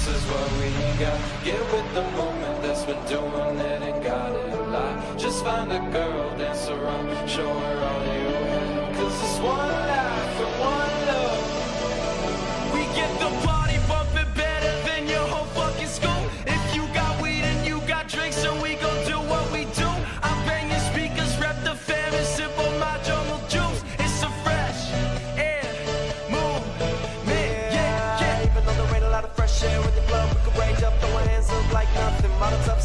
this is what we got. Get with the movement that's been doing it and got it alive. Just find a girl, dance around, show her all you have. Cause this one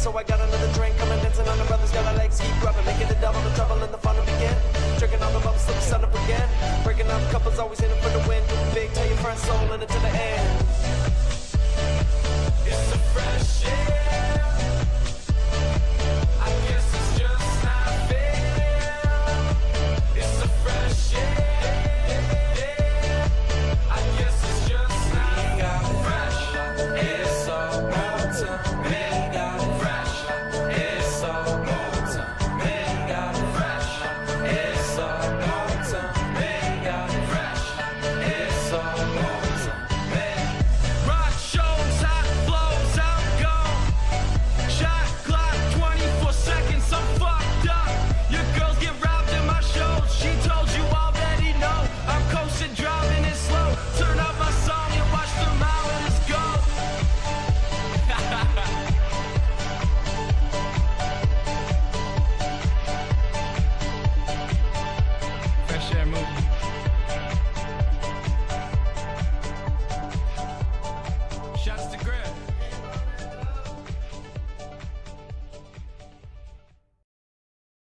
so I got another drink. Coming dancing on the brothers, got our legs keep rubbing. Making the double the trouble and the fun to begin. Drinking all the bubbles the sun up again. Breaking up couples, always in it for the win. Big, tell your friends, soul in it to the end.